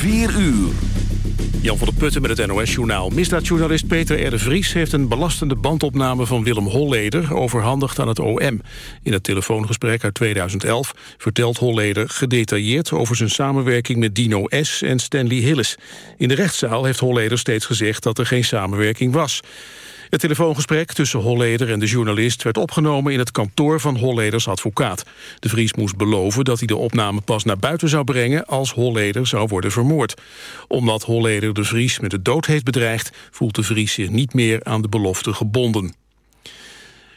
4 uur. Jan van der Putten met het NOS-journaal. Misdaadjournalist Peter R. de Vries heeft een belastende bandopname van Willem Holleder overhandigd aan het OM. In het telefoongesprek uit 2011 vertelt Holleder gedetailleerd over zijn samenwerking met Dino S. en Stanley Hillis. In de rechtszaal heeft Holleder steeds gezegd dat er geen samenwerking was. Het telefoongesprek tussen Holleder en de journalist werd opgenomen in het kantoor van Holleders advocaat. De Vries moest beloven dat hij de opname pas naar buiten zou brengen als Holleder zou worden vermoord. Omdat Holleder de Vries met de dood heeft bedreigd, voelt de Vries zich niet meer aan de belofte gebonden.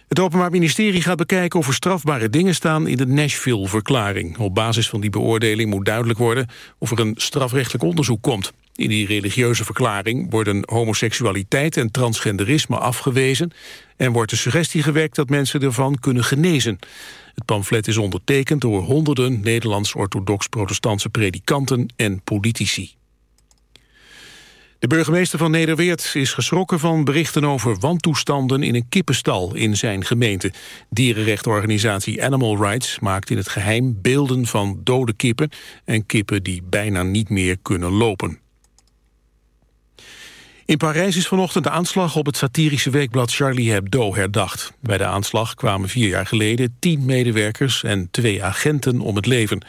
Het Openbaar Ministerie gaat bekijken of er strafbare dingen staan in de Nashville-verklaring. Op basis van die beoordeling moet duidelijk worden of er een strafrechtelijk onderzoek komt. In die religieuze verklaring worden homoseksualiteit en transgenderisme afgewezen... en wordt de suggestie gewekt dat mensen ervan kunnen genezen. Het pamflet is ondertekend door honderden Nederlands-orthodox-protestantse predikanten en politici. De burgemeester van Nederweert is geschrokken van berichten over wantoestanden in een kippenstal in zijn gemeente. Dierenrechtenorganisatie Animal Rights maakt in het geheim beelden van dode kippen en kippen die bijna niet meer kunnen lopen. In Parijs is vanochtend de aanslag op het satirische weekblad Charlie Hebdo herdacht. Bij de aanslag kwamen vier jaar geleden tien medewerkers en twee agenten om het leven.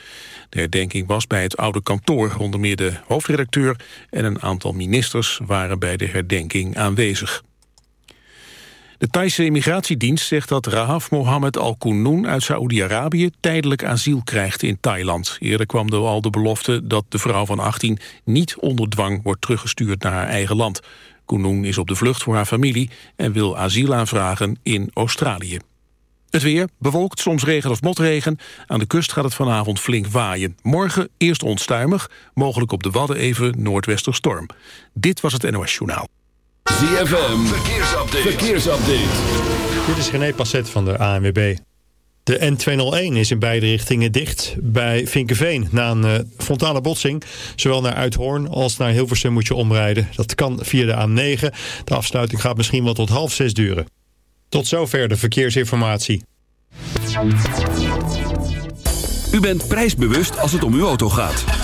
De herdenking was bij het oude kantoor. Onder meer de hoofdredacteur en een aantal ministers waren bij de herdenking aanwezig. De Thaise immigratiedienst zegt dat Rahaf Mohammed Al-Kunoon uit Saoedi-Arabië tijdelijk asiel krijgt in Thailand. Eerder kwam er al de belofte dat de vrouw van 18 niet onder dwang wordt teruggestuurd naar haar eigen land. Kunoon is op de vlucht voor haar familie en wil asiel aanvragen in Australië. Het weer, bewolkt, soms regen of motregen. Aan de kust gaat het vanavond flink waaien. Morgen eerst onstuimig, mogelijk op de Wadden even noordwesterstorm. Dit was het NOS Journaal. ZFM, verkeersupdate. verkeersupdate. Dit is René Passet van de ANWB. De N201 is in beide richtingen dicht bij Vinkenveen. Na een uh, frontale botsing, zowel naar Uithoorn als naar Hilversum moet je omrijden. Dat kan via de A9. De afsluiting gaat misschien wel tot half zes duren. Tot zover de verkeersinformatie. U bent prijsbewust als het om uw auto gaat.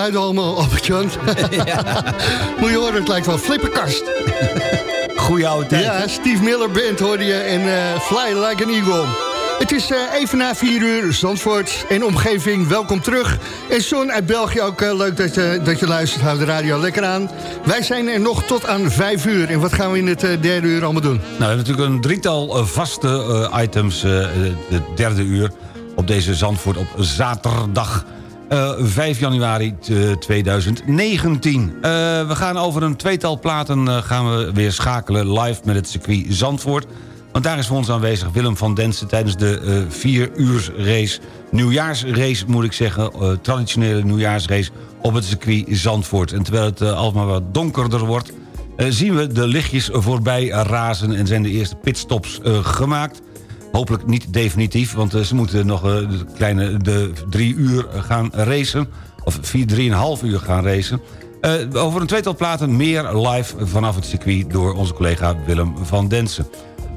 Geluiden allemaal, Albert-Jan. Moet je horen, het lijkt wel flipperkast. Goeie oude tijd. Ja, Steve Miller Band hoorde je en eh, Fly Like an Eagle. Het is eh, even na 4 uur, Zandvoort en omgeving, welkom terug. En Son uit België, ook eh, leuk dat je, dat je luistert, hou de radio lekker aan. Wij zijn er nog tot aan 5 uur. En wat gaan we in het derde uur allemaal doen? Nou, we hebben natuurlijk een drietal vaste items, de derde uur... op deze Zandvoort op zaterdag eh, 5 januari eh, 2019. Eh, we gaan over een tweetal platen eh, gaan we weer schakelen live met het circuit Zandvoort. Want daar is voor ons aanwezig Willem van Densen... tijdens de eh 4 uur race, nieuwjaarsrace moet ik zeggen... eh, traditionele nieuwjaarsrace op het circuit Zandvoort. En terwijl het eh, alsmaar wat donkerder wordt... Eh, zien we de lichtjes voorbij razen en zijn de eerste pitstops eh, gemaakt. Hopelijk niet definitief, want eh, ze moeten nog eh, de kleine de drie uur gaan racen. Of vier, drieënhalf uur gaan racen. Eh, over een tweetal platen meer live vanaf het circuit... door onze collega Willem van Densen.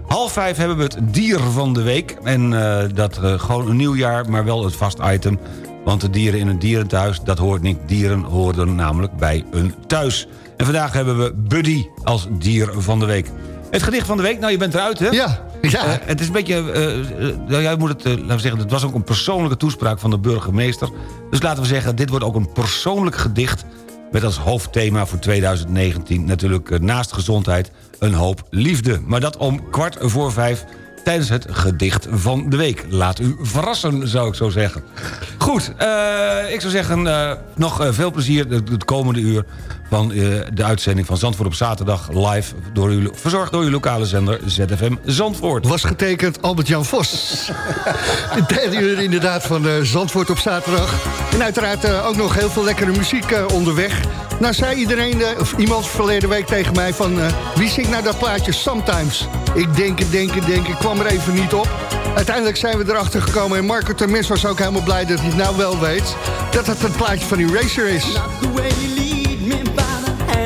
Half vijf hebben we het dier van de week. En eh, dat eh, gewoon een nieuw jaar, maar wel het vast item. Want de dieren in een dierenthuis, dat hoort niet. Dieren horen namelijk bij een thuis. En vandaag hebben we Buddy als dier van de week. Het gedicht van de week, nou je bent eruit hè? Ja, ja. Eh, het is een beetje, eh, eh, nou ja, je moet het, laten we zeggen, het was ook een persoonlijke toespraak van de burgemeester. Dus laten we zeggen, dit wordt ook een persoonlijk gedicht... met als hoofdthema voor 2019 natuurlijk naast gezondheid een hoop liefde. Maar dat om kwart voor vijf tijdens het gedicht van de week. Laat u verrassen, zou ik zo zeggen. Goed, ik zou zeggen, nog veel plezier het komende uur... van eh, de uitzending van Zandvoort op zaterdag live... Door uw, verzorgd door uw lokale zender ZFM Zandvoort. Was getekend Albert-Jan Vos. Derde uur inderdaad van eh, Zandvoort op zaterdag. En uiteraard eh, ook nog heel veel lekkere muziek eh, onderweg. Nou zei iedereen, eh, of iemand verleden week tegen mij van... eh, wie zingt nou dat plaatje Sometimes? Ik denk, denk, denk, ik kwam er even niet op. Uiteindelijk zijn we erachter gekomen en Marco Termes was ook helemaal blij dat hij het nou wel weet... dat het het plaatje van Eraser is.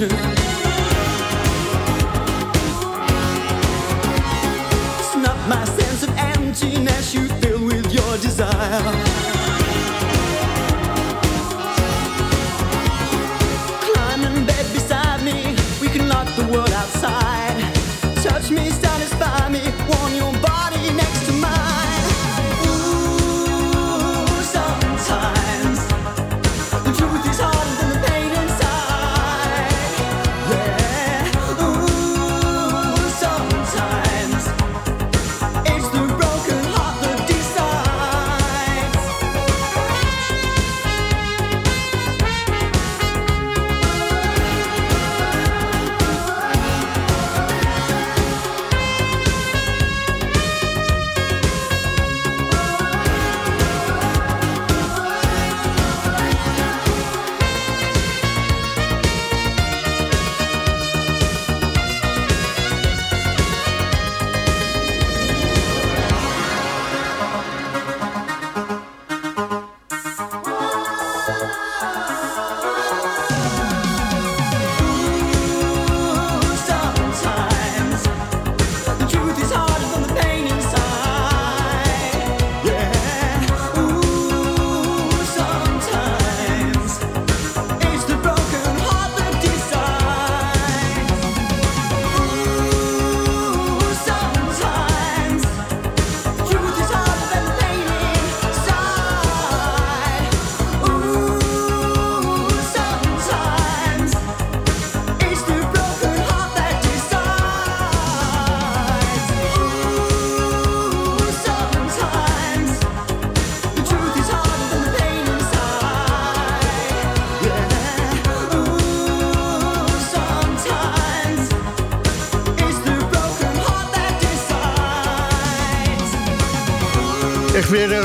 My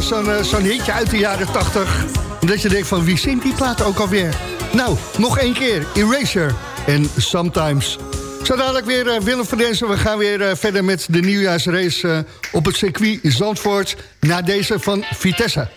zo'n eh, zo'n hitje uit de jaren 80. Dat je denkt van wie zingt die plaat ook alweer? Nou, nog één keer. Eraser en Sometimes. Zo dadelijk weer eh, Willem van Densen. We gaan weer eh, verder met de nieuwjaarsrace eh, op het circuit Zandvoort. Na deze van Vitesse.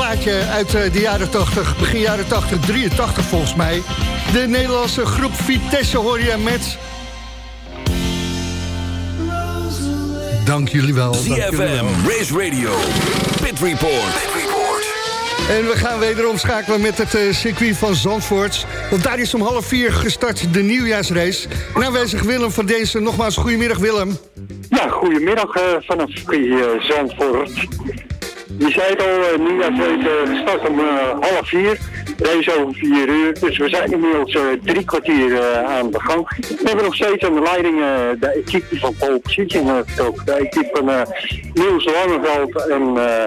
Plaatje uit eh, de jaren 80, begin jaren 80, 83 volgens mij. De Nederlandse groep Vitesse hoor je met... Dank jullie wel. ZFM, Race Radio, Pit Report. En we gaan wederom schakelen met het eh, circuit van Zandvoort. Want daar is om half vier gestart de nieuwjaarsrace. En aanwezig Willem van deze. Nogmaals, goedemiddag Willem. Ja, goedemiddag eh, vanaf uh, Zandvoort. Je zei het al, uh, nieuwjaarsrace uh, gestart om eh, half vier. Race over vier uur. Dus we zijn inmiddels eh, drie kwartier eh, aan de gang. We hebben nog steeds aan de leiding eh, de equipe van Pole Position vertrokken. De equipe van eh, Niels Langeveld en eh,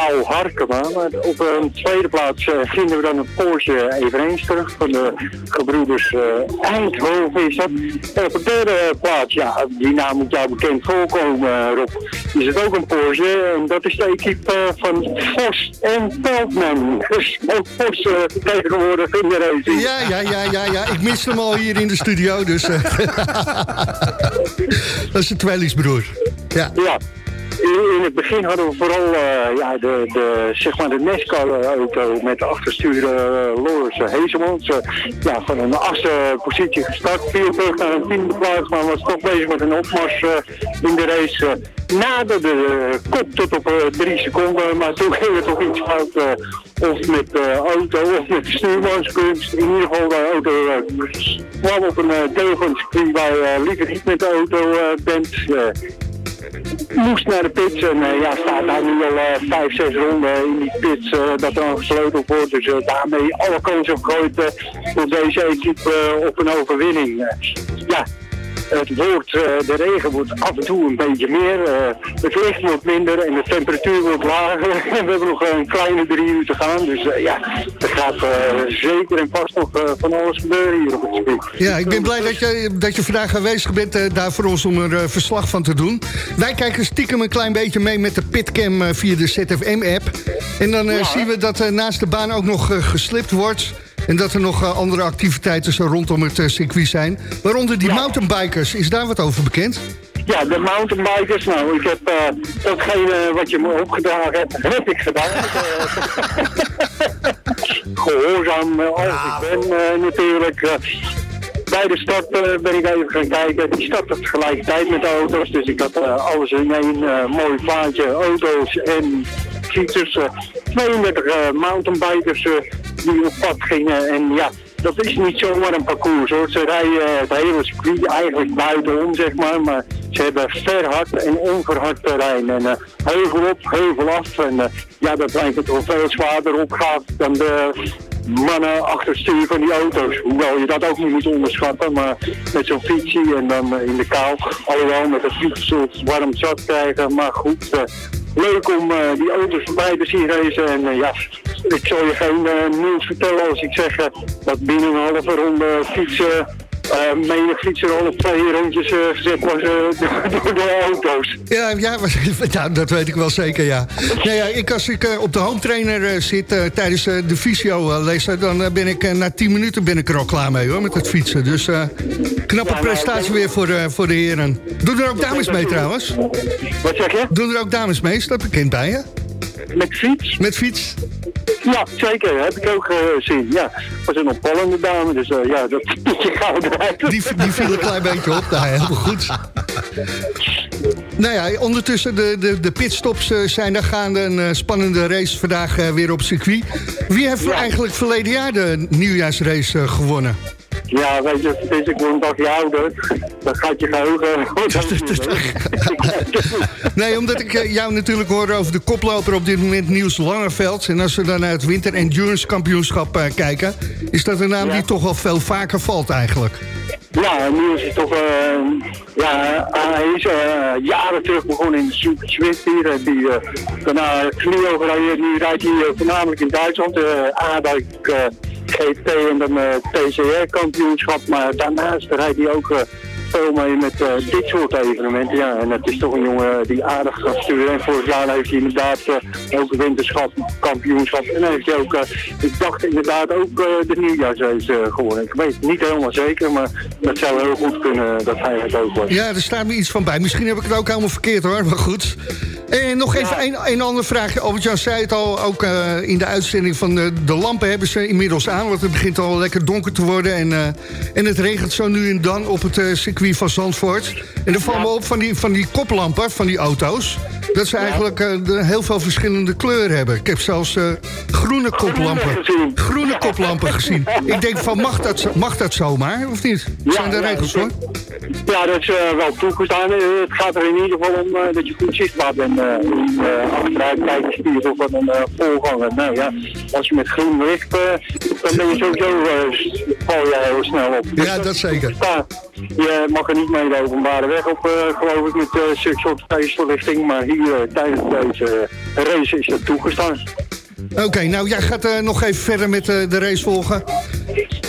Paul Harkema. Maar op een tweede plaats eh, vinden we dan een Porsche eveneens terug van de gebroeders eh, Eindhoven is dat. En op de derde plaats, ja, die naam moet jou bekend voorkomen eh, Rob, is het ook een Porsche. En dat is de equipe van Vos en Veldman. Dus ook Vos tegenwoordig in de race. Ja, ja, ja, ja, ja. Ik mis hem al hier in de studio, dus... dat is een tweelingsbroer. Ja. Ja. In, in het begin hadden we vooral eh, ja, de, de, zeg maar de NASCAR-auto met de achterstuur uh, Loris uh, Heesemans. eh, ja, van een achtste positie gestart. Viel terug naar een tiende plaats, maar was toch bezig met een opmars eh, in de race. eh, naderde de kop tot op eh, drie seconden, maar toen ging het toch iets fout. eh, of met de auto of met stuurmanskunst. In ieder geval de auto eh, kwam op een deel van het circuit waar liever niet met de auto eh, bent. Moest naar de pits en eh, ja, staat daar nu al eh, vijf, zes ronden in die pits eh, dat er gesleuteld wordt. Dus eh, daarmee alle kansen gegooid voor deze equipe op een overwinning. Ja, het wordt, de regen wordt af en toe een beetje meer, het licht wordt minder en de temperatuur wordt lager. We hebben nog een kleine drie uur te gaan, dus ja, gaat eh, zeker en vast nog eh, van alles gebeuren hier op het circuit. Ja, ik ben blij dat je, dat je vandaag aanwezig bent eh, daar voor ons om er verslag van te doen. Wij kijken stiekem een klein beetje mee met de pitcam via de ZFM-app. En dan zien we dat naast de baan ook nog geslipt wordt. En dat er nog andere activiteiten zo rondom het circuit zijn. Waaronder die mountainbikers. Is daar wat over bekend? Ja, de mountainbikers, nou, ik heb eh, datgene wat je me opgedragen hebt, heb ik gedaan. Gehoorzaam eh, als ik ben eh, natuurlijk. bij de start eh, ben ik even gaan kijken. Die start tegelijkertijd met de auto's. Dus ik had alles in één mooi vaantje. Auto's en fietsers. eh, 32 eh, mountainbikers die op pad gingen. En ja, dat is niet zomaar een parcours hoor. Ze rijden eh, het hele circuit eigenlijk buitenom zeg maar. Maar ze hebben verhard en onverhard terrein. En eh, heuvel op, heuvel af. En eh, ja, dat lijkt het wel veel zwaarder opgaat dan de mannen achter het stuur van die auto's. Hoewel je dat ook niet moet onderschatten, maar met zo'n fietsie en dan in de kou. Alhoewel met het fietsen warm zat krijgen, maar goed. Leuk om eh, die auto's voorbij te zien racen. En eh, ja, ik zal je geen eh, nieuws vertellen als ik zeg dat binnen een halve ronde fietsen... eh menig fietser al op twee rondjes eh, gezet was eh, door de auto's. Ja, ja, ja, dat weet ik wel zeker, ja. Nou ja ik, als ik op de home trainer zit tijdens de eh, lezen... dan ben ik na 10 minuten ben ik er al klaar mee, hoor, met het fietsen. Dus knappe Ja, nou, prestatie weer voor, voor de heren. Doen er ook dames mee, trouwens? Wat zeg je? Doen er ook dames mee? Is dat bekend bij je? Met fiets? Met fiets? Ja, zeker. Heb ik ook eh, gezien. Ja, was een opvallende dame, dus eh, ja, dat je gauw eruit. Die, die viel een klein beetje op. Nou, helemaal goed. Nou ja, ondertussen de, de, de pitstops eh, zijn er gaande. Een spannende race vandaag weer op circuit. Wie heeft Ja. eigenlijk verleden jaar de nieuwjaarsrace gewonnen? Ja, weet je, is ik word een dagje ouder. Dan gaat je geheugen... Nee, omdat ik eh, jou natuurlijk hoor over de koploper op dit moment, Niels Langeveld. En als we dan naar het Winter Endurance Kampioenschap eh, kijken... is dat een naam Ja. die toch wel veel vaker valt eigenlijk. Ja, nu is toch... eh, ja, hij is jaren terug begonnen in de Super Swift hier. En die, daarna Clio gereden. Nu rijdt hij voornamelijk in Duitsland. A-Bike eh, GT en dan eh TCR-kampioenschap. Maar daarnaast rijdt hij ook... veel mee met eh, dit soort evenementen. Ja, en het is toch een jongen die aardig kan sturen. En vorig jaar heeft hij inderdaad eh, ook een winterschap, kampioenschap. En heeft hij ook, eh, ik dacht inderdaad ook de nieuwjaarsrace eh, gewonnen. Ik weet het niet helemaal zeker, maar dat zou heel goed kunnen dat hij het ook was. Ja, er staat me iets van bij. Misschien heb ik het ook helemaal verkeerd hoor, maar goed. En nog even een, een ander vraagje. Albert-Jan zei het al, ook eh, in de uitzending van de, de lampen hebben ze inmiddels aan. Want het begint al lekker donker te worden. En, eh, en het regent zo nu en dan op het eh, circuit van Zandvoort. En er valt me op van die, van die koplampen van die auto's. Dat ze eigenlijk eh, de- heel veel verschillende kleuren hebben. Ik heb zelfs eh, groene koplampen. Groene koplampen gezien. Ik denk van, mag dat, mag dat zomaar, of niet? Zijn er ja, regels hoor? Ja, dat is eh, wel toegestaan. Het gaat er in ieder geval om dat je goed zichtbaar bent. eh in uh, achteruit kijkspiegel van een voorganger. Nou ja, als je met groen licht, dan ben je sowieso, val je heel snel op. Ja, dat zeker. Je mag er niet mee de openbare weg op, eh, geloof ik, met uh, zulke soort feestverlichting. Maar hier eh, tijdens deze eh, race is dat toegestaan. Oké, nou jij gaat eh, nog even verder met eh, de race volgen.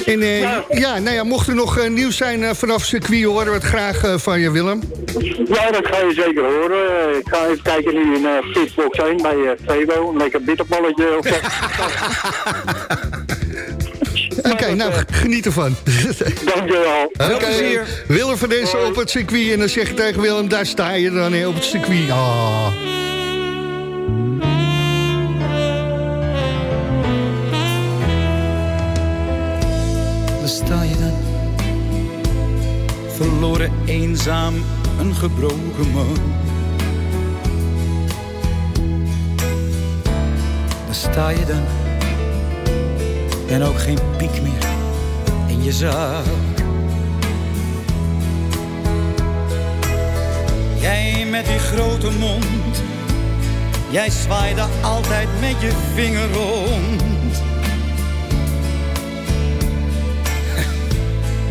En eh, ja. nou ja, mocht er nog eh, nieuws zijn eh, vanaf circuit, horen we het graag eh, van je, Willem. Ja, dat ga je zeker horen. Eh, Ik ga even kijken nu in uh, Fitbox 1 bij uh, Febo. Een lekker bitterballetje. Of Oké, nou geniet ervan. Dankjewel. Oké, Willem van deze op het circuit. En dan zeg je tegen Willem, daar sta je dan hè, op het circuit. Ah. Daar sta je dan. Verloren, eenzaam, een gebroken man. Daar sta je dan. En ook geen piek meer in je zak. Jij met die grote mond. Jij zwaaide altijd met je vinger rond.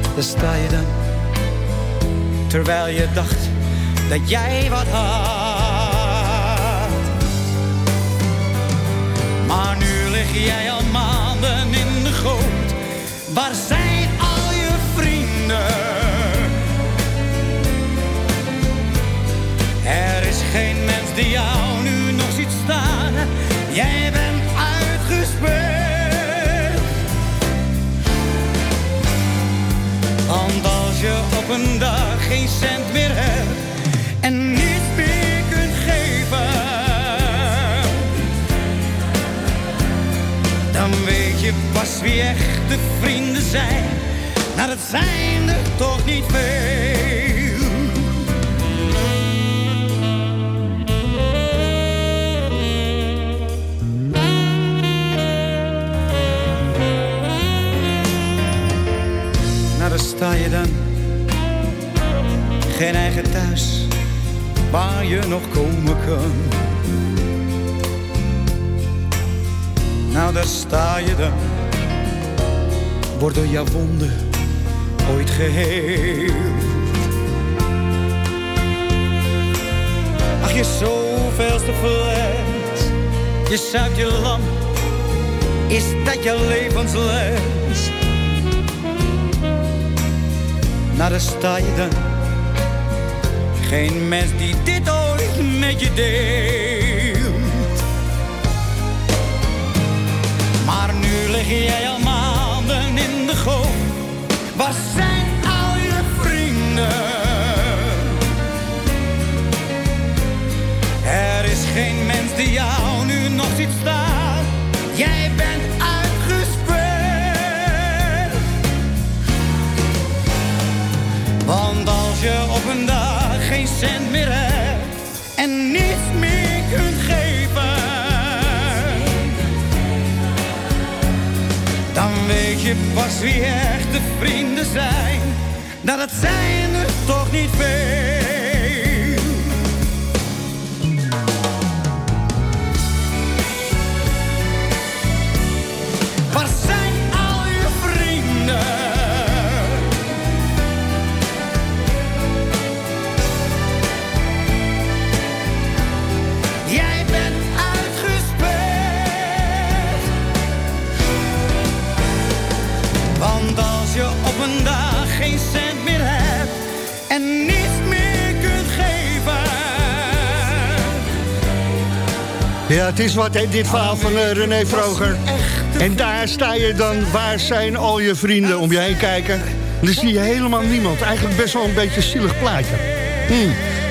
Daar sta je dan. Terwijl je dacht dat jij wat had. Lig jij al maanden in de goot. Waar zijn al je vrienden? Er is geen mens die jou nu nog ziet staan. Jij bent uitgespeeld. Want als je op een dag geen cent meer hebt dan weet je pas wie echte vrienden zijn. Nou, dat zijn er toch niet veel. Nou, daar sta je dan. Geen eigen thuis waar je nog komen kan. Nou, daar sta je dan. Worden jouw wonden ooit geheel? Ach, je zoveelste fles. Je zuipt je lam. Is dat je levensles? Nou, daar sta je dan. Geen mens die dit ooit met je deelt. Nu lig jij al maanden in de goot. Waar zijn al je vrienden? Er is geen mens die jou nu nog ziet staan. Jij bent uitgespeeld. Want als je op een dag geen cent meer hebt weet je pas wie echte vrienden zijn. Dat het zijn er toch niet veel. Ja, het is wat, hè, dit verhaal van eh, René Vroger. En daar sta je dan, waar zijn al je vrienden om je heen kijken. En dan zie je helemaal niemand. Eigenlijk best wel een beetje een zielig plaatje. Hm.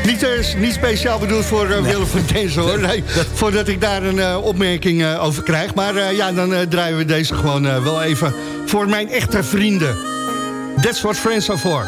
Niet, eh, niet speciaal bedoeld voor eh, Willem van Denzel, hoor. Nee, voordat ik daar een eh, opmerking eh, over krijg. Maar eh, ja, dan eh, draaien we deze gewoon eh, wel even voor mijn echte vrienden. That's what friends are for.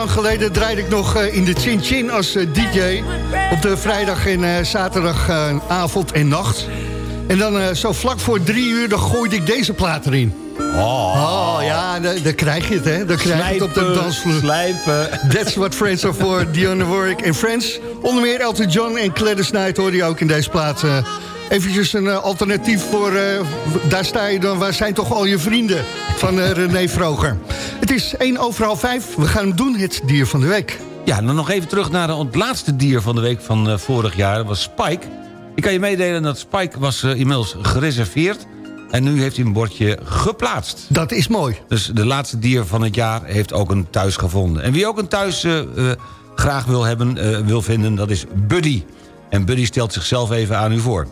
lang geleden draaide ik nog eh, in de Chin Chin als eh, DJ... op de vrijdag en eh, zaterdagavond en nacht. En dan zo vlak voor drie uur, dan gooide ik deze plaat erin. Oh, ja, dan, krijg je het, hè. Dan krijg je het op de dansvloer. Slijpen. That's what friends are for, Dionne Warwick en Friends. Onder meer Elton John en Gladys Knight hoorde je ook in deze plaat. Eventjes een eh, alternatief voor... eh, daar sta je dan, waar zijn toch al je vrienden? Van eh, René Vroger. Het is 1 over half 5. We gaan hem doen, het dier van de week. Ja, dan nog even terug naar het laatste dier van de week van vorig jaar. Dat was Spike. Ik kan je meedelen dat Spike was inmiddels gereserveerd... en nu heeft hij een bordje geplaatst. Dat is mooi. Dus de laatste dier van het jaar heeft ook een thuis gevonden. En wie ook een thuis graag wil, hebben, wil vinden, dat is Buddy. En Buddy stelt zichzelf even aan u voor.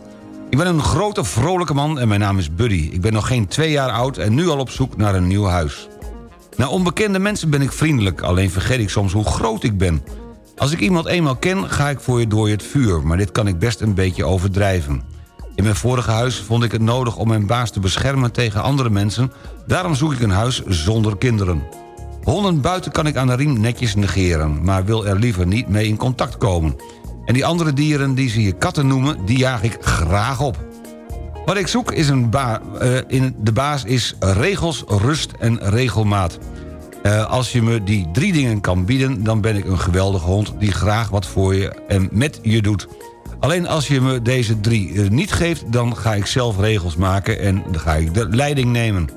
Ik ben een grote, vrolijke man en mijn naam is Buddy. Ik ben nog geen twee jaar oud en nu al op zoek naar een nieuw huis. Naar onbekende mensen ben ik vriendelijk, alleen vergeet ik soms hoe groot ik ben. Als ik iemand eenmaal ken, ga ik voor je door het vuur... maar dit kan ik best een beetje overdrijven. In mijn vorige huis vond ik het nodig om mijn baas te beschermen tegen andere mensen... daarom zoek ik een huis zonder kinderen. Honden buiten kan ik aan de riem netjes negeren... maar wil er liever niet mee in contact komen. En die andere dieren die ze hier katten noemen... die jaag ik graag op. Wat ik zoek is een ba eh, in de baas is regels, rust en regelmaat. Eh, als je me die drie dingen kan bieden... dan ben ik een geweldige hond die graag wat voor je en met je doet. Alleen als je me deze drie eh, niet geeft... dan ga ik zelf regels maken en dan ga ik de leiding nemen.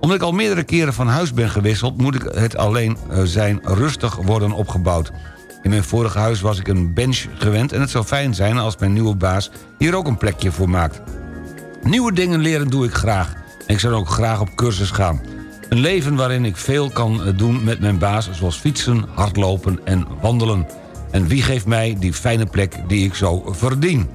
Omdat ik al meerdere keren van huis ben gewisseld... moet ik het alleen zijn rustig worden opgebouwd. In mijn vorige huis was ik een bench gewend... en het zou fijn zijn als mijn nieuwe baas hier ook een plekje voor maakt. Nieuwe dingen leren doe ik graag. En ik zou ook graag op cursus gaan. Een leven waarin ik veel kan eh, doen met mijn baas... zoals fietsen, hardlopen en wandelen. En wie geeft mij die fijne plek die ik zo verdien?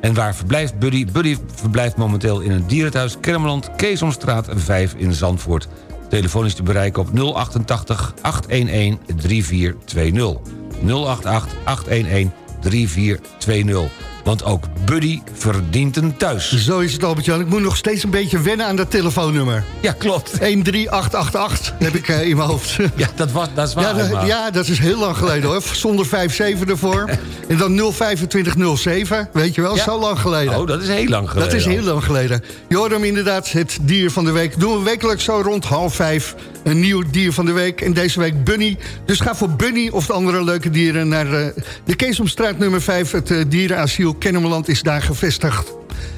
En waar verblijft Buddy? Buddy verblijft momenteel in het dierenthuis Kermeland... Keesomstraat 5 in Zandvoort. Telefoon is te bereiken op 088 811 3420. 088 811 3420. Want ook Buddy verdient een thuis. Zo is het, Albert-Jan. Ik moet nog steeds een beetje wennen aan dat telefoonnummer. Ja, klopt. 13888 heb ik eh, in mijn hoofd. Ja, dat, was, dat is waar. Ja, dat, ja, dat is heel lang geleden hoor. Zonder 57 ervoor. En dan 02507, weet je wel, Ja. zo lang geleden. Oh, dat is heel lang geleden. Dat is heel lang geleden. Hem inderdaad, het dier van de week. Doen we wekelijks zo rond half vijf. Een nieuw dier van de week. En deze week Bunny. Dus ga voor Bunny of de andere leuke dieren naar eh, de Keesomstraat nummer 5. Het eh, dierenasiel Kennemerland is daar gevestigd.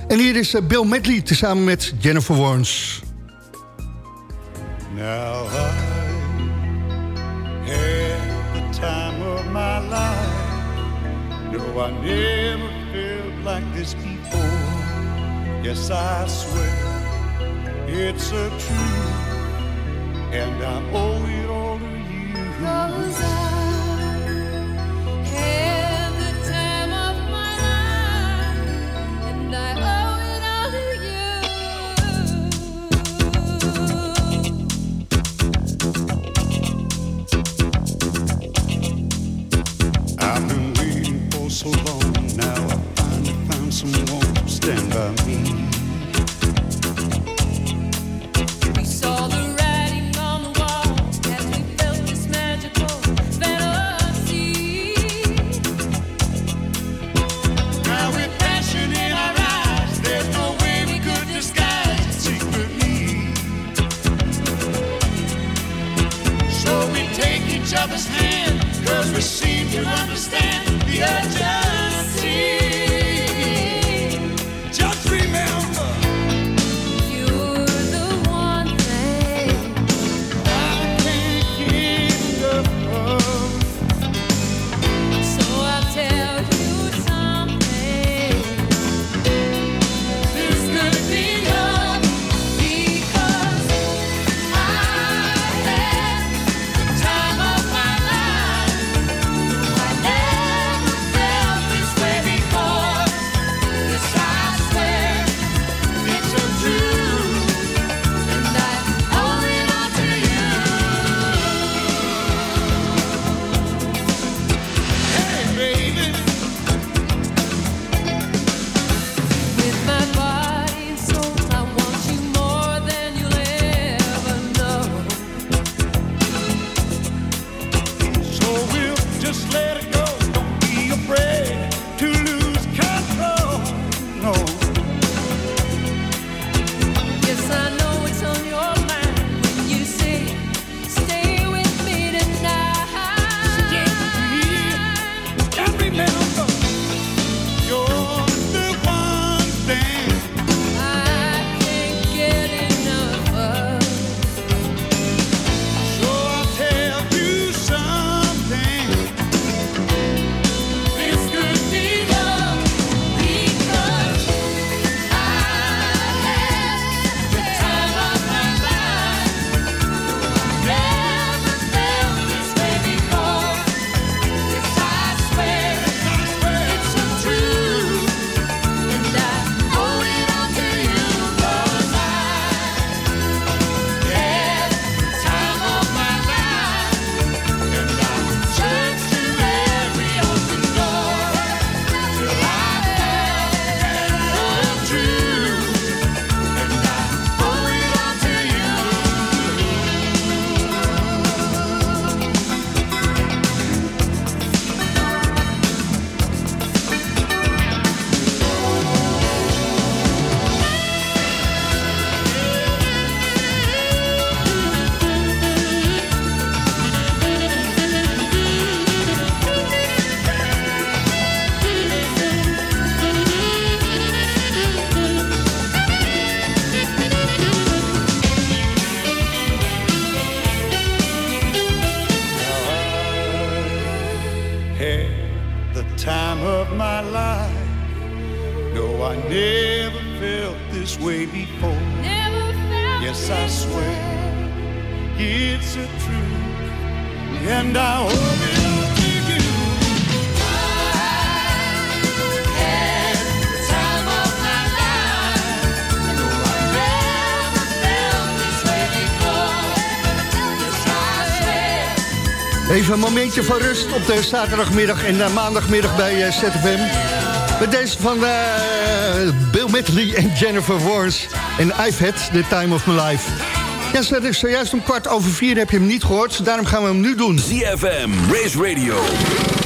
En hier is eh, Bill Medley tezamen met Jennifer Warnes. Now I had the time of my life. No, I never felt like this before. Yes, I swear it's a truth, and I owe it all to you. And I owe it all to you. Even een momentje van rust op de zaterdagmiddag en eh, maandagmiddag bij eh, ZFM. Met deze van eh, Bill Medley en Jennifer Warnes. En I've had the time of my life. Ja, zo- dus zojuist om kwart over vier heb je hem niet gehoord. Daarom gaan we hem nu doen. ZFM, Race Radio,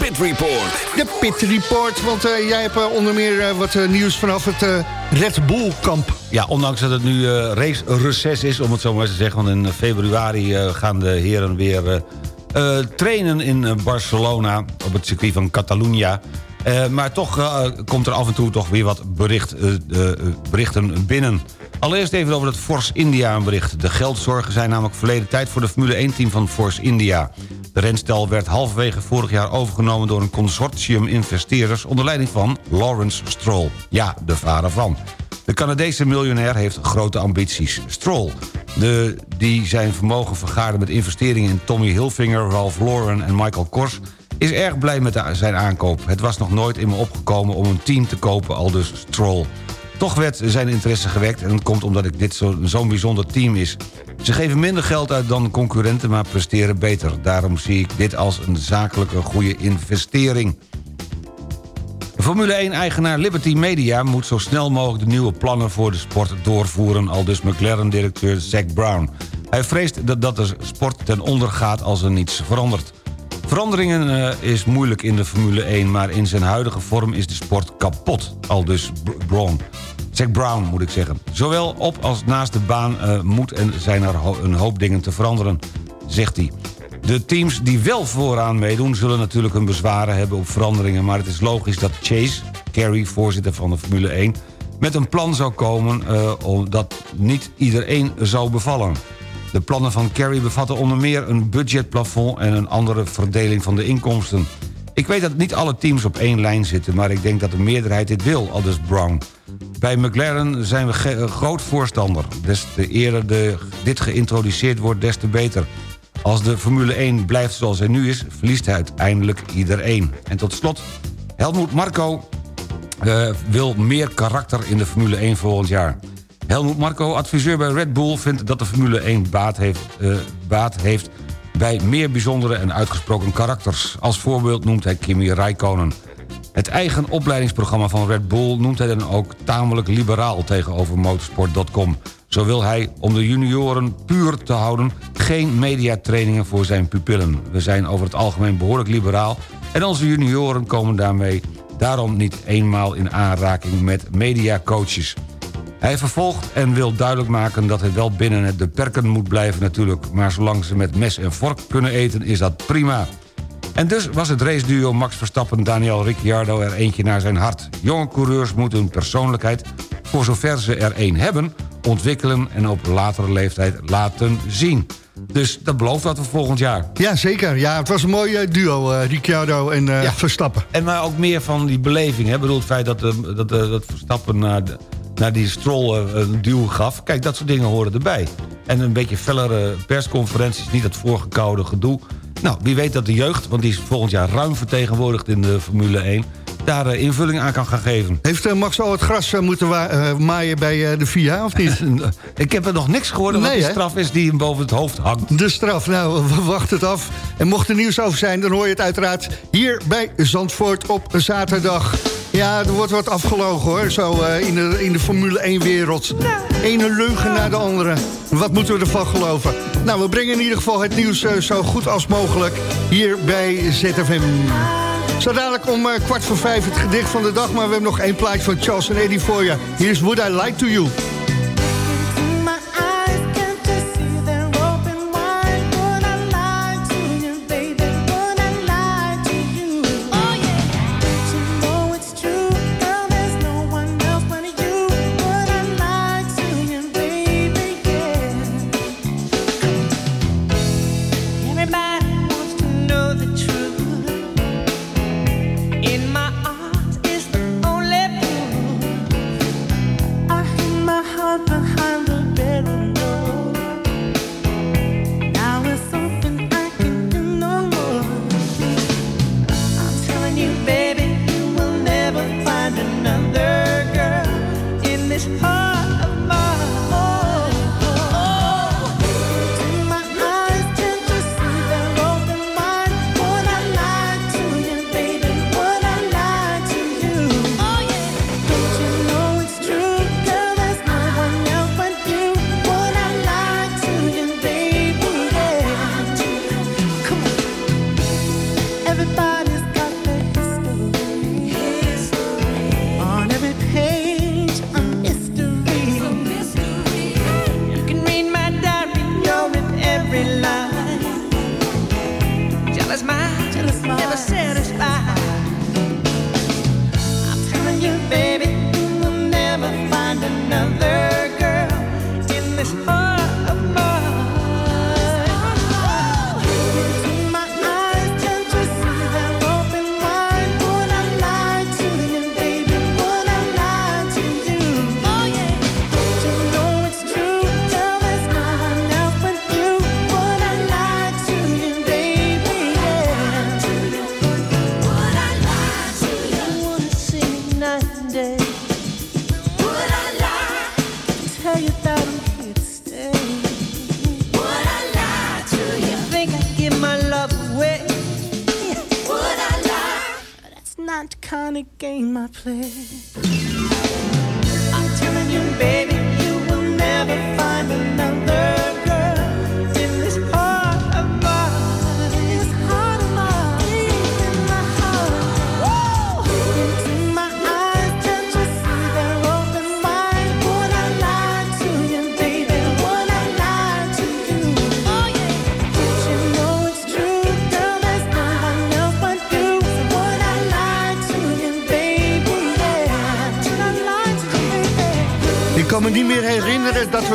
Pit Report. De Pit Report, want eh, jij hebt eh, onder meer eh, wat nieuws vanaf het eh, Red Bull kamp. Ja, ondanks dat het nu eh race reces is, om het zo maar eens te zeggen... want in februari eh, gaan de heren weer trainen in Barcelona... op het circuit van Catalunya. Eh, maar toch eh, komt er af en toe toch weer wat bericht, eh, berichten binnen. Allereerst even over het Force India een bericht. De geldzorgen zijn namelijk verleden tijd voor de Formule 1-team van Force India. De renstal werd halverwege vorig jaar overgenomen door een consortium investeerders... onder leiding van Lawrence Stroll. Ja, de vader van. De Canadese miljonair heeft grote ambities. Stroll, de, die zijn vermogen vergaarde met investeringen in Tommy Hilfiger... Ralph Lauren en Michael Kors... is erg blij met zijn aankoop. Het was nog nooit in me opgekomen om een team te kopen, al dus Stroll. Toch werd zijn interesse gewekt en dat komt omdat ik dit zo- zo'n bijzonder team is. Ze geven minder geld uit dan concurrenten, maar presteren beter. Daarom zie ik dit als een zakelijke goede investering. Formule 1-eigenaar Liberty Media moet zo snel mogelijk de nieuwe plannen voor de sport doorvoeren, al dus McLaren-directeur Zack Brown. Hij vreest dat, dat de sport ten onder gaat als er niets verandert. Veranderingen eh, is moeilijk in de Formule 1, maar in zijn huidige vorm is de sport kapot, al dus Br- Brown. Zack Brown moet ik zeggen. Zowel op als naast de baan eh, moet en zijn er een hoop dingen te veranderen, zegt hij. De teams die wel vooraan meedoen... zullen natuurlijk hun bezwaren hebben op veranderingen... maar het is logisch dat Chase, Carey, voorzitter van de Formule 1... met een plan zou komen om dat niet iedereen zou bevallen. De plannen van Carey bevatten onder meer een budgetplafond... en een andere verdeling van de inkomsten. Ik weet dat niet alle teams op één lijn zitten... maar ik denk dat de meerderheid dit wil, aldus Brown. Bij McLaren zijn we groot voorstander. Des te eerder de, dit geïntroduceerd wordt, des te beter. Als de Formule 1 blijft zoals hij nu is... verliest hij uiteindelijk iedereen. En tot slot, Helmoet Marco eh, wil meer karakter in de Formule 1 volgend jaar. Helmoet Marco, adviseur bij Red Bull... vindt dat de Formule 1 baat heeft, eh, baat heeft bij meer bijzondere en uitgesproken karakters. Als voorbeeld noemt hij Kimi Räikkönen. Het eigen opleidingsprogramma van Red Bull noemt hij dan ook tamelijk liberaal tegenover motorsport.com. Zo wil hij, om de junioren puur te houden, geen mediatrainingen voor zijn pupillen. We zijn over het algemeen behoorlijk liberaal en onze junioren komen daarmee daarom niet eenmaal in aanraking met mediacoaches. Hij vervolgt en wil duidelijk maken dat het wel binnen het de perken moet blijven natuurlijk... maar zolang ze met mes en vork kunnen eten is dat prima. En dus was het raceduo Max Verstappen-Daniel Ricciardo er eentje naar zijn hart. Jonge coureurs moeten hun persoonlijkheid, voor zover ze er één hebben... ontwikkelen en op latere leeftijd laten zien. Dus dat belooft wat voor volgend jaar. Ja, zeker. Ja, het was een mooi eh, duo, eh, Ricciardo en eh, Ja. Verstappen. En maar ook meer van die beleving. Hè? Ik bedoel, het feit dat, eh, dat, dat Verstappen naar, de- naar die strol eh, een duw gaf. Kijk, dat soort dingen horen erbij. En een beetje fellere persconferenties, niet dat voorgekoude gedoe. Nou, wie weet dat de jeugd, want die is volgend jaar ruim vertegenwoordigd in de Formule 1... daar eh, invulling aan kan gaan geven. Heeft eh, Max al het gras moeten maaien bij de VIA, of niet? Ik heb er nog niks gehoord wat Nee, die hè? straf is die hem boven het hoofd hangt. De straf, nou, we wachten het af. En mocht er nieuws over zijn, dan hoor je het uiteraard hier bij Zandvoort op zaterdag. Ja, er wordt wat afgelogen hoor, zo eh, in, de, in de Formule 1-wereld. Ene leugen naar de andere. Wat moeten we ervan geloven? Nou, we brengen in ieder geval het nieuws eh, zo goed als mogelijk hier bij ZFM. Zo dadelijk om eh, kwart voor vijf het gedicht van de dag... maar we hebben nog één plaatje van Charles en Eddie voor je. Hier is Would I Lie To You.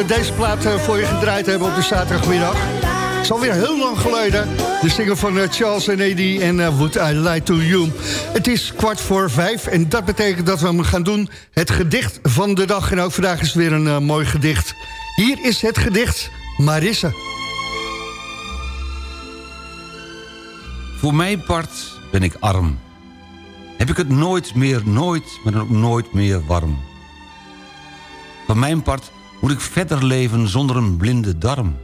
Deze plaat eh, voor je gedraaid hebben op de zaterdagmiddag. Het is alweer heel lang geleden. De single van eh, Charles en Eddie en eh, Would I Lie To You. Het is kwart voor vijf en dat betekent dat we hem gaan doen. Het gedicht van de dag. En ook vandaag is weer een mooi gedicht. Hier is het gedicht Marisse. Voor mijn part ben ik arm. Heb ik het nooit meer, nooit, maar ook nooit meer warm. Van mijn part moet ik verder leven zonder een blinde darm.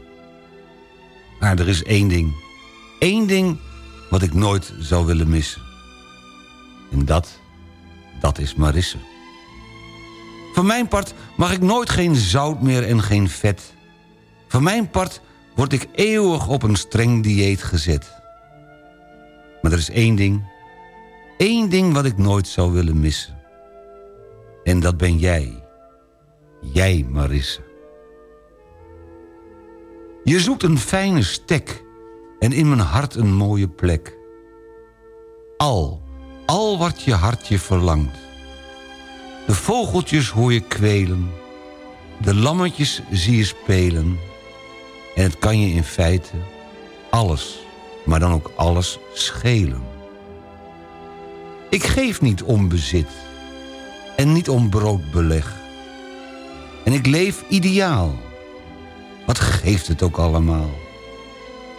Maar er is één ding. Eén ding wat ik nooit zou willen missen. En dat, dat is Marisse. Van mijn part mag ik nooit geen zout meer en geen vet. Van mijn part word ik eeuwig op een streng dieet gezet. Maar er is één ding. één ding wat ik nooit zou willen missen. En dat ben jij. Jij, Marisse. Je zoekt een fijne stek en in mijn hart een mooie plek. Al, al wat je hartje verlangt. De vogeltjes hoor je kwelen. De lammetjes zie je spelen. En het kan je in feite alles, maar dan ook alles schelen. Ik geef niet om bezit en niet om broodbeleg. En ik leef ideaal. Wat geeft het ook allemaal?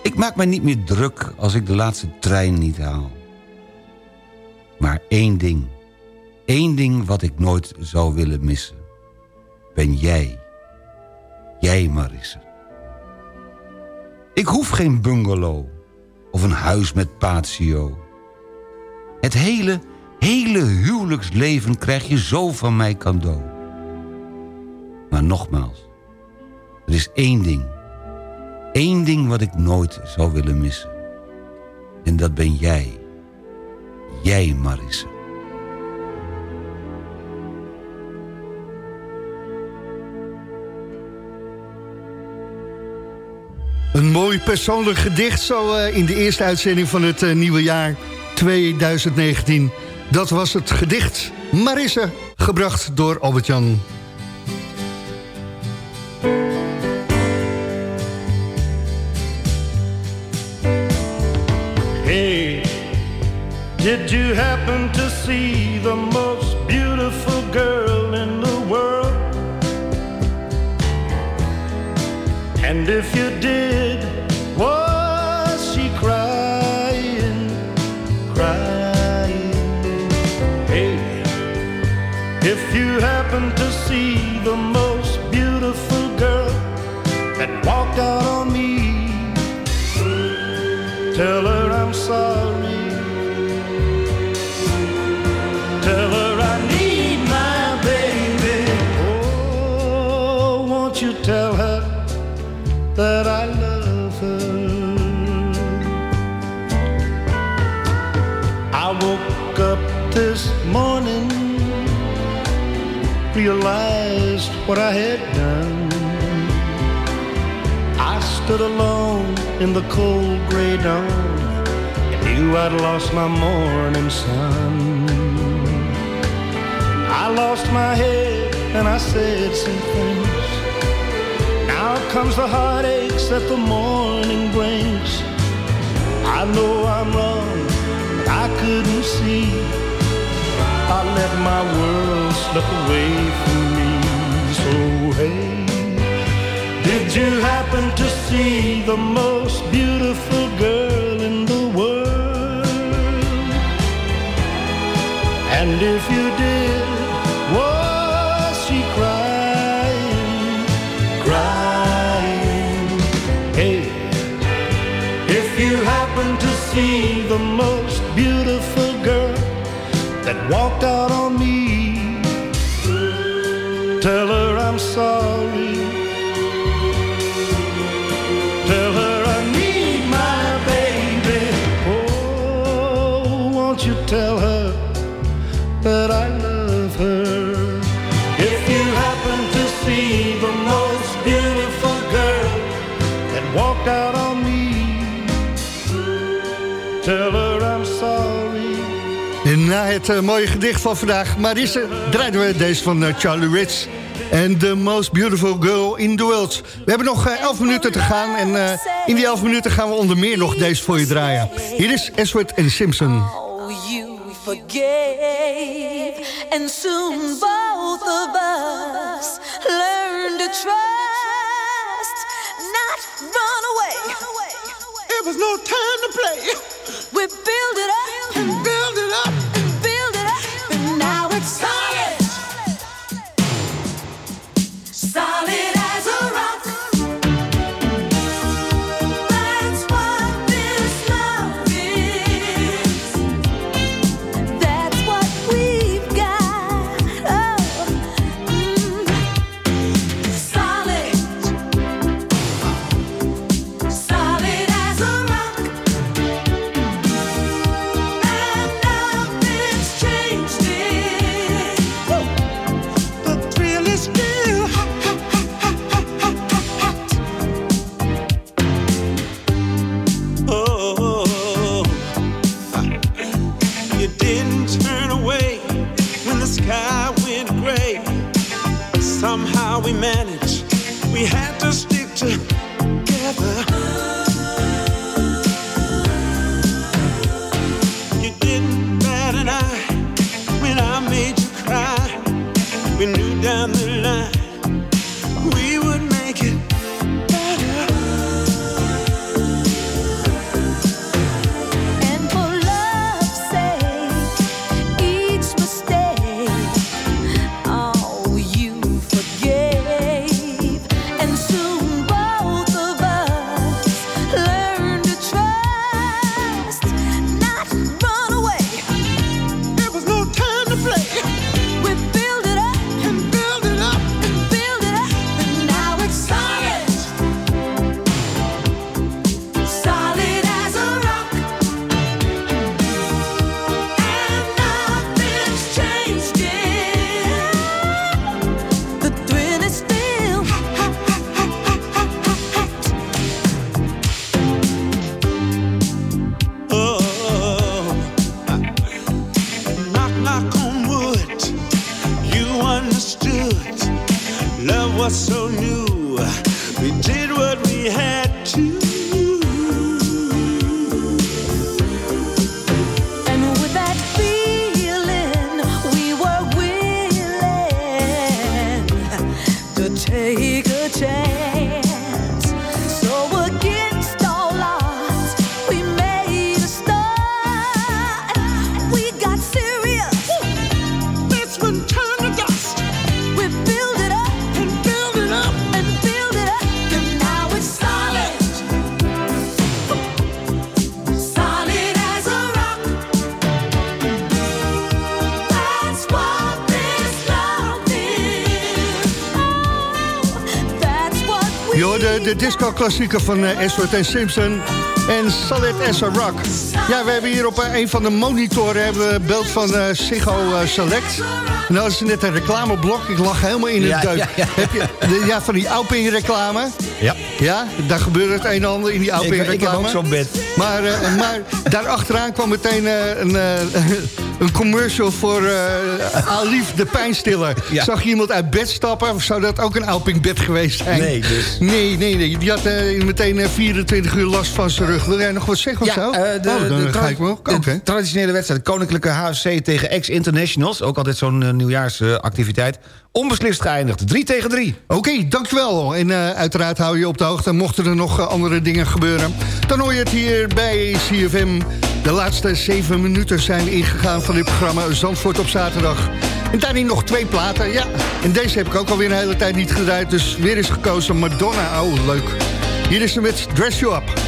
Ik maak mij niet meer druk als ik de laatste trein niet haal. Maar één ding, één ding wat ik nooit zou willen missen. Ben jij. Jij, Marisse. Ik hoef geen bungalow of een huis met patio. Het hele, hele huwelijksleven krijg je zo van mij cadeau. Maar nogmaals, er is één ding. Eén ding wat ik nooit zou willen missen. En dat ben jij. Jij, Marisse. Een mooi persoonlijk gedicht zo eh, in de eerste uitzending van het eh, nieuwe jaar 2019. Dat was het gedicht Marisse, gebracht door Albert-Jan. Het eh, mooie gedicht van vandaag, Marisse, draaiden we deze van eh, Charlie Ritz. En The Most Beautiful Girl in the World. We hebben nog eh, 11 minuten te gaan. En eh, in die 11 minuten gaan we onder meer nog deze voor je draaien. Hier is Edward en Simpson. Oh, you forgave, and soon both of us learn to trust, not run away. It was no time to play. De disco-klassieker van eh, Edward en Simpson en Solid as a Rock. Ja, we hebben hier op eh, een van de monitoren hebben we beeld van eh Ziggo eh, Select. En dat is net een reclameblok. Ik lag helemaal in het Ja, deuk. ja, ja. Heb je de, ja, van die Alping-reclame? Ja. Ja, daar gebeurt het een en ander in die Ik, Alping-reclame. ik heb ook zo'n bed. Maar, eh, maar daarachteraan kwam meteen eh, een, eh, een commercial voor eh Alif de pijnstiller. Ja. Zag je iemand uit bed stappen? Of zou dat ook een Alping-bed geweest zijn? Nee, dus. Nee, nee, nee. Die had eh, meteen eh, 24 uur last van zijn rug. Wil jij nog wat zeggen of zo? eh, de, oh, dan de ga ik wel. de traditionele wedstrijd. Koninklijke HFC tegen ex-internationals. Ook altijd zo'n eh, nieuwjaarsactiviteit. Onbeslist geëindigd. 3 tegen 3. Oké, dankjewel. En eh, uiteraard hou je op de hoogte. Mochten er nog eh, andere dingen gebeuren... dan hoor je het hier bij CFM. De laatste zeven minuten zijn ingegaan van dit programma Zandvoort op zaterdag. En daarin nog twee platen. Ja, en deze heb ik ook alweer een hele tijd niet gedraaid. Dus weer is gekozen Madonna. Oh, leuk. Hier is ze met Dress You Up.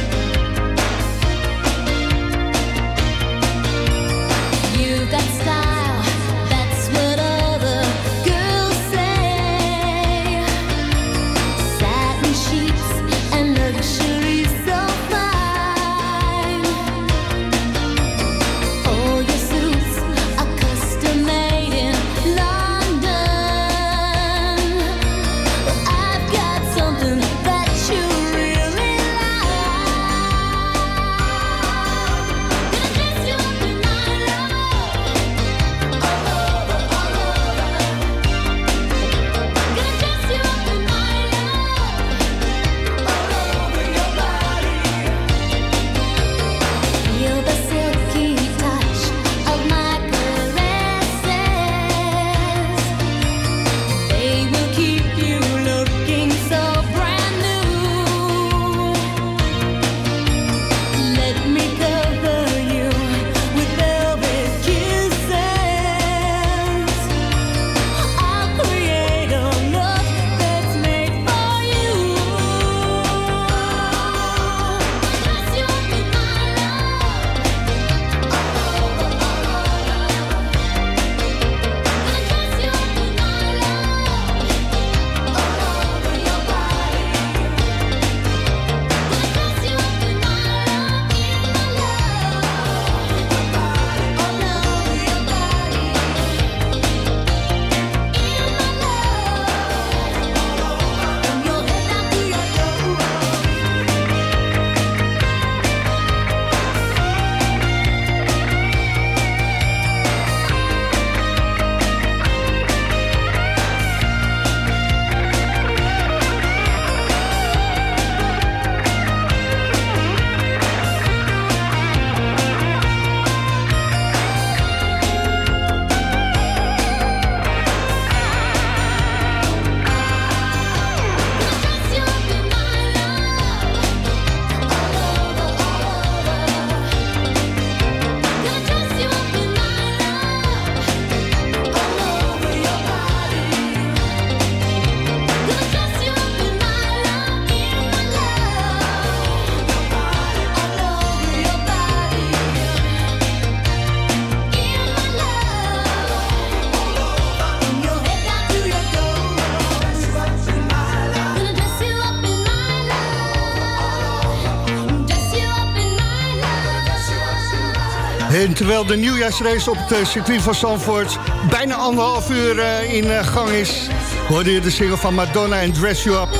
Terwijl de nieuwjaarsrace op het eh, circuit van Zandvoort... bijna anderhalf uur eh, in eh, gang is... hoorde je de single van Madonna en Dress You Up.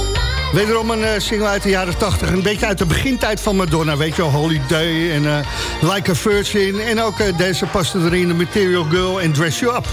Wederom een single uit de jaren 80. Een beetje uit de begintijd van Madonna. Weet je Holiday en Like a Virgin. En ook deze paste erin, de Material Girl en Dress You Up.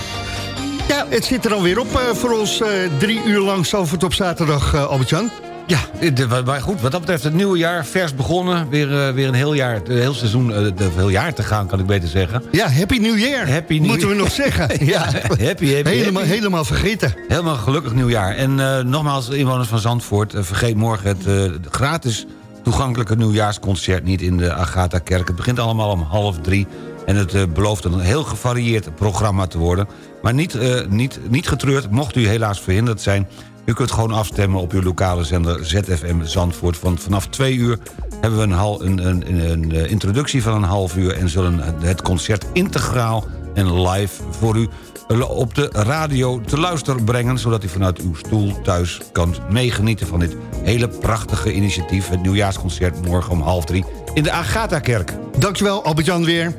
Ja, het zit er alweer op voor ons drie uur lang Zandvoort op zaterdag, Albert-Jan. Ja, maar goed, wat dat betreft het nieuwe jaar, vers begonnen. Weer, eh, weer een heel jaar, een heel seizoen, eh, de heel jaar te gaan, kan ik beter zeggen. Ja, Happy New Year. Happy New Moeten we nog zeggen. Ja, happy, happy, helemaal, happy. helemaal vergeten. Helemaal gelukkig nieuwjaar. En eh, nogmaals, inwoners van Zandvoort, eh, vergeet morgen het eh, gratis toegankelijke nieuwjaarsconcert niet in de Agatha-kerk. Het begint allemaal om half drie. En het eh, belooft een heel gevarieerd programma te worden. Maar niet, eh, niet, niet getreurd, mocht u helaas verhinderd zijn... u kunt gewoon afstemmen op uw lokale zender ZFM Zandvoort. Want vanaf twee uur hebben we een, hal, een, een, een, eh, introductie van een half uur... en zullen het concert integraal en live voor u op de radio te luisteren brengen... zodat u vanuit uw stoel thuis kan meegenieten van dit hele prachtige initiatief... het nieuwjaarsconcert morgen om half drie in de Agatha-kerk. Dankjewel, Albert-Jan weer.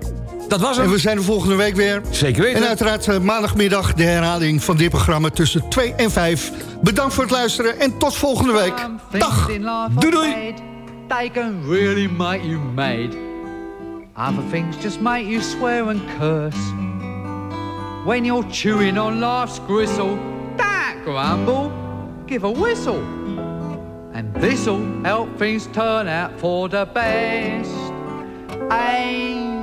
Dat was hem. En we zijn er volgende week weer. Zeker weten. En uiteraard eh, maandagmiddag de herhaling van dit programma tussen 2 en 5. Bedankt voor het luisteren en tot volgende week. Dag. Doei doei. They can really make you mad. Other things just make you swear and curse. When you're chewing on life's gristle, that grumble, give a whistle. And this'll help things turn out for the best. And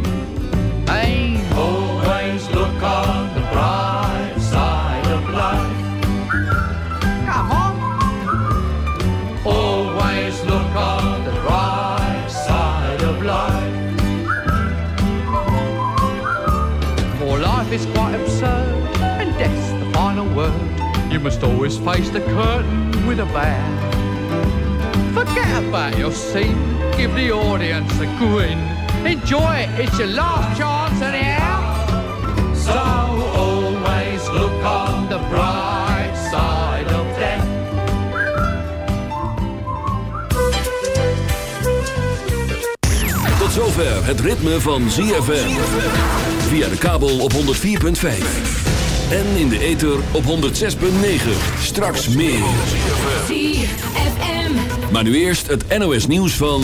Is quite absurd, and death's the final word. You must always face the curtain with a bow. Forget about your scene, give the audience a grin. Enjoy it, it's your last chance anyhow. So always look on the bright side of death. Tot zover het ritme van ZFM. Via de kabel op 104.5. En in de ether op 106.9. Straks meer. ZFM. Maar nu eerst het NOS nieuws van...